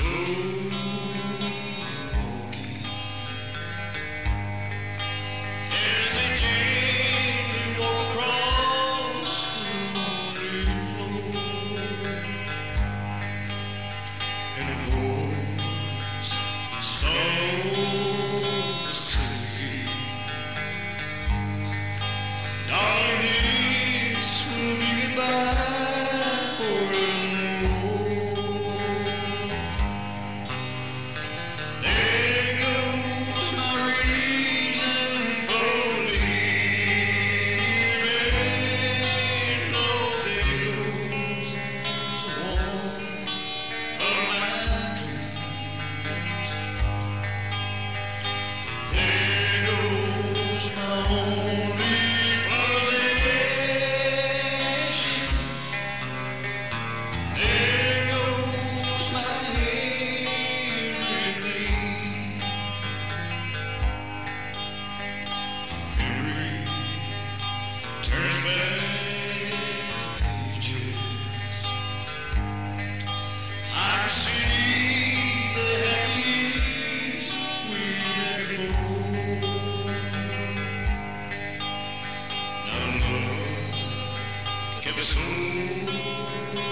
Ooh. soon.